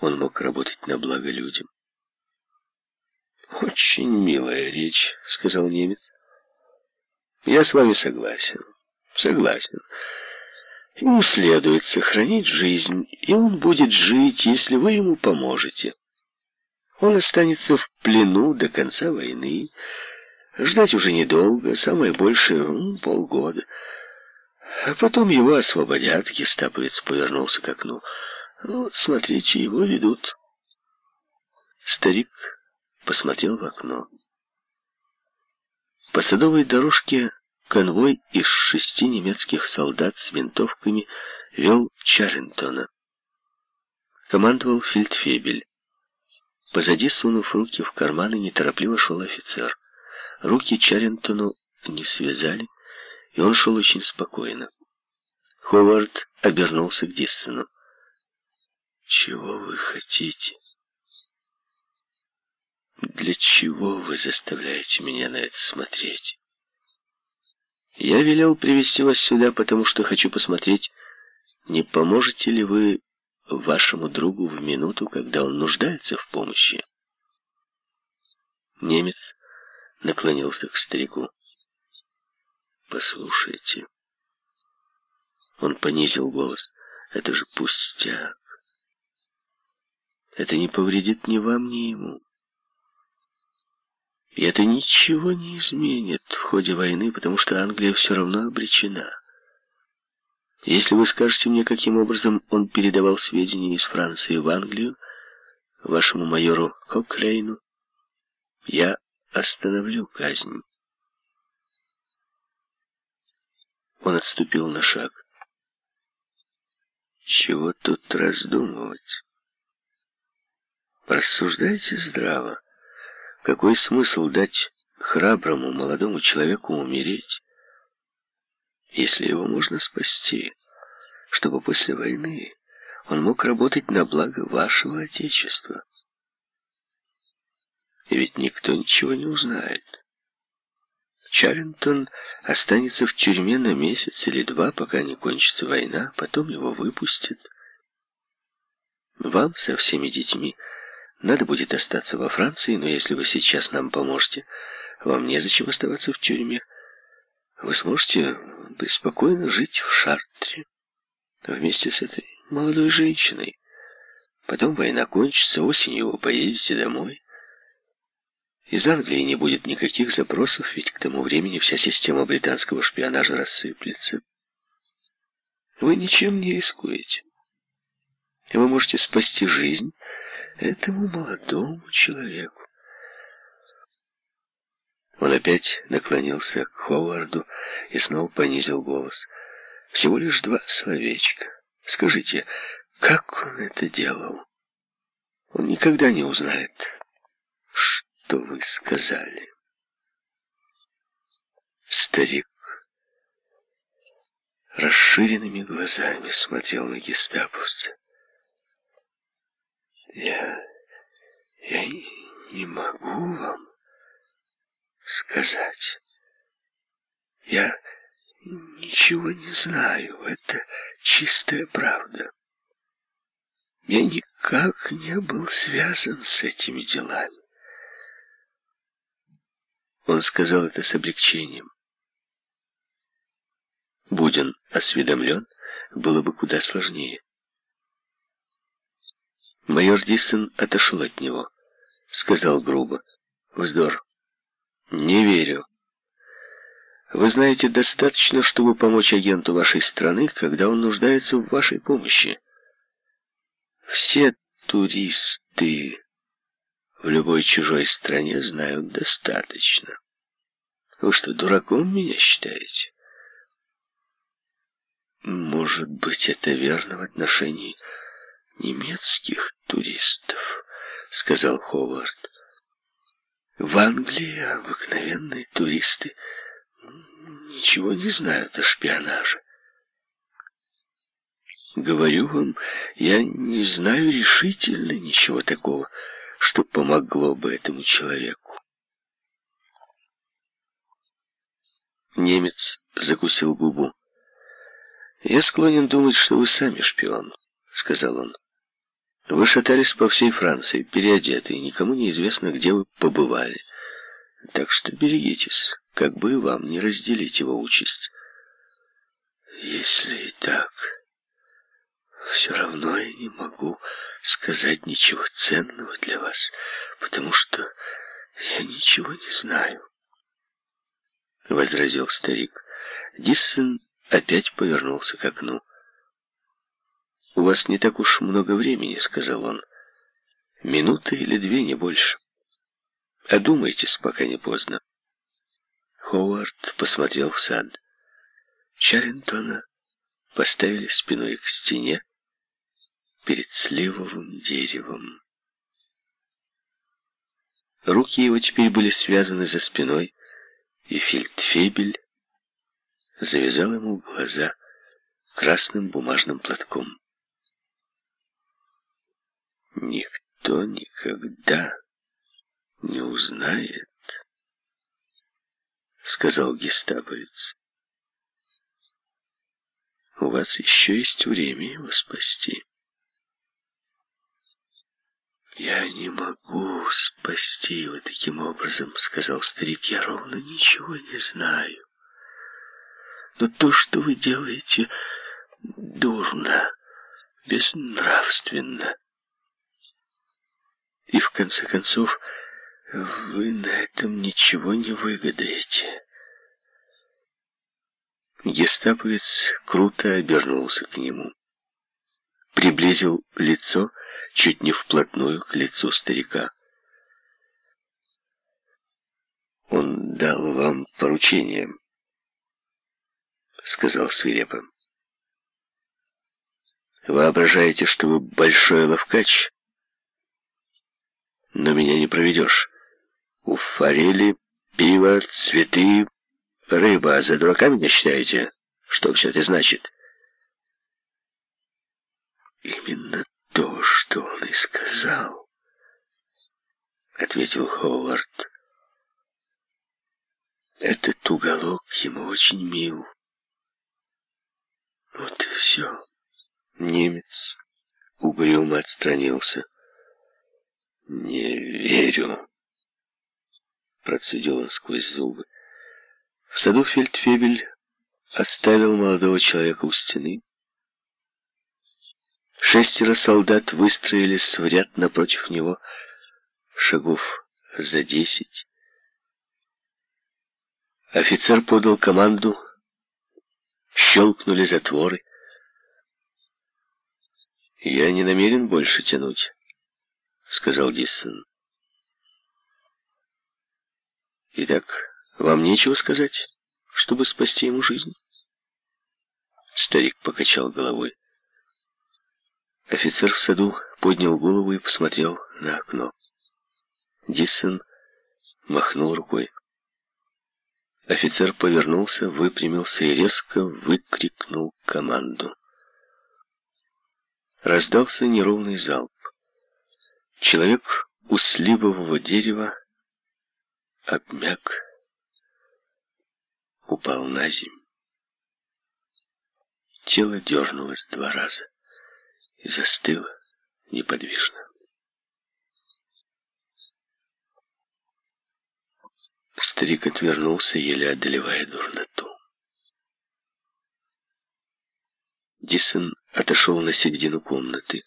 он мог работать на благо людям. «Очень милая речь», — сказал немец. «Я с вами согласен. Согласен. Ему следует сохранить жизнь, и он будет жить, если вы ему поможете. Он останется в плену до конца войны. Ждать уже недолго, самое большее ну, полгода. А потом его освободят. Гестаповец повернулся к окну. Ну, вот, смотрите, его ведут. Старик посмотрел в окно. По садовой дорожке конвой из шести немецких солдат с винтовками вел Чарринтона. Командовал фельдфебель. Позади, сунув руки в карманы, неторопливо шел офицер. Руки Чарринтону не связали, и он шел очень спокойно. Ховард обернулся к Дистону. «Чего вы хотите?» Для чего вы заставляете меня на это смотреть? Я велел привести вас сюда, потому что хочу посмотреть, не поможете ли вы вашему другу в минуту, когда он нуждается в помощи. Немец наклонился к старику. «Послушайте». Он понизил голос. «Это же пустяк. Это не повредит ни вам, ни ему. И это ничего не изменит в ходе войны, потому что Англия все равно обречена. Если вы скажете мне, каким образом он передавал сведения из Франции в Англию, вашему майору Коклейну, я остановлю казнь. Он отступил на шаг. Чего тут раздумывать? Рассуждайте здраво. Какой смысл дать храброму молодому человеку умереть, если его можно спасти, чтобы после войны он мог работать на благо вашего Отечества? И ведь никто ничего не узнает. Чаррингтон останется в тюрьме на месяц или два, пока не кончится война, потом его выпустят. Вам со всеми детьми надо будет остаться во Франции, но если вы сейчас нам поможете, вам незачем оставаться в тюрьме. Вы сможете беспокойно жить в Шартре вместе с этой молодой женщиной. Потом война кончится, осенью вы поедете домой. Из Англии не будет никаких запросов, ведь к тому времени вся система британского шпионажа рассыплется. Вы ничем не рискуете. Вы можете спасти жизнь этому молодому человеку. Он опять наклонился к Ховарду и снова понизил голос. Всего лишь два словечка. Скажите, как он это делал? Он никогда не узнает, что вы сказали. Старик расширенными глазами смотрел на гестаповца. Я... я не могу вам сказать. Я ничего не знаю, это чистая правда. Я никак не был связан с этими делами. Он сказал это с облегчением. Будь он осведомлен, было бы куда сложнее. Майор Диссон отошел от него. Сказал грубо. «Вздор. Не верю. Вы знаете достаточно, чтобы помочь агенту вашей страны, когда он нуждается в вашей помощи. Все туристы в любой чужой стране знают достаточно. Вы что, дураком меня считаете? Может быть, это верно в отношении немецких туристов, сказал Ховард. В Англии обыкновенные туристы ничего не знают о шпионаже. Говорю вам, я не знаю решительно ничего такого, что помогло бы этому человеку. Немец закусил губу. «Я склонен думать, что вы сами шпион», — сказал он. Вы шатались по всей Франции, переодетые, никому не известно, где вы побывали. Так что берегитесь, как бы и вам не разделить его участь. Если и так, все равно я не могу сказать ничего ценного для вас, потому что я ничего не знаю. Возразил старик. Диссон опять повернулся к окну. «У вас не так уж много времени», — сказал он. «Минуты или две, не больше. Одумайтесь, пока не поздно». Ховард посмотрел в сад. Чаринтона поставили спиной к стене перед сливовым деревом. Руки его теперь были связаны за спиной, и фельдфебель завязал ему глаза красным бумажным платком. Никто никогда не узнает, сказал гестаповец. У вас еще есть время его спасти. «Я не могу спасти его таким образом», — сказал старик. «Я ровно ничего не знаю. Но то, что вы делаете, дурно, безнравственно. И в конце концов, вы на этом ничего не выгадаете». Гестаповец круто обернулся к нему. Приблизил лицо чуть не вплотную к лицу старика. «Он дал вам поручение», — сказал свирепо. «Воображаете, что вы большой ловкач? Но меня не проведешь. У форели, пиво, цветы, Рыба, за дурака меня считаете? Что все это значит? Именно то, что он и сказал, ответил Ховард. Этот уголок ему очень мил. Вот и все. Немец угрюмо отстранился. «Не верю», — процедил он сквозь зубы. В саду фельдфебель оставил молодого человека у стены. Шестеро солдат выстроились в ряд напротив него, шагов за десять. Офицер подал команду, щелкнули затворы. «Я не намерен больше тянуть», — сказал Диссон. «Итак, вам нечего сказать, чтобы спасти ему жизнь? Старик покачал головой. Офицер в саду поднял голову и посмотрел на окно. Диссон махнул рукой. Офицер повернулся, выпрямился и резко выкрикнул команду. Раздался неровный залп. Человек у сливового дерева обмяк упал на землю. Тело дернулось два раза и застыло неподвижно. Старик отвернулся, еле одолевая дурноту. Дисон отошел на середину комнаты.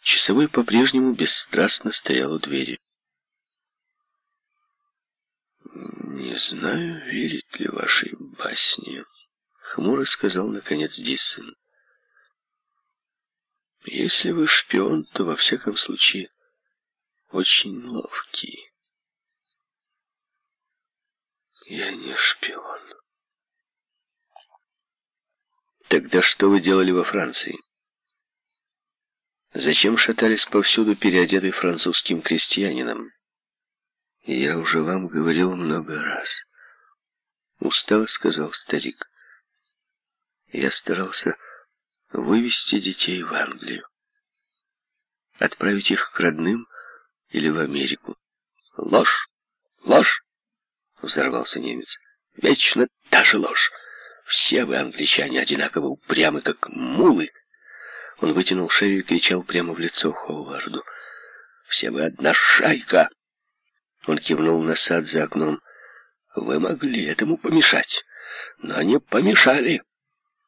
Часовой по-прежнему бесстрастно стоял у двери. «Не знаю, верить ли вашей басне», — хмуро сказал, наконец, Диссон. «Если вы шпион, то, во всяком случае, очень ловкий». «Я не шпион». «Тогда что вы делали во Франции?» «Зачем шатались повсюду, переодетый французским крестьянином?» Я уже вам говорил много раз. Устало сказал старик. Я старался вывести детей в Англию. Отправить их к родным или в Америку. Ложь! Ложь! Взорвался немец. Вечно та же ложь. Все вы, англичане, одинаково упрямы, как мулы. Он вытянул шею и кричал прямо в лицо Ховарду. «Все вы одна шайка!» Он кивнул на сад за окном. «Вы могли этому помешать, но не помешали!»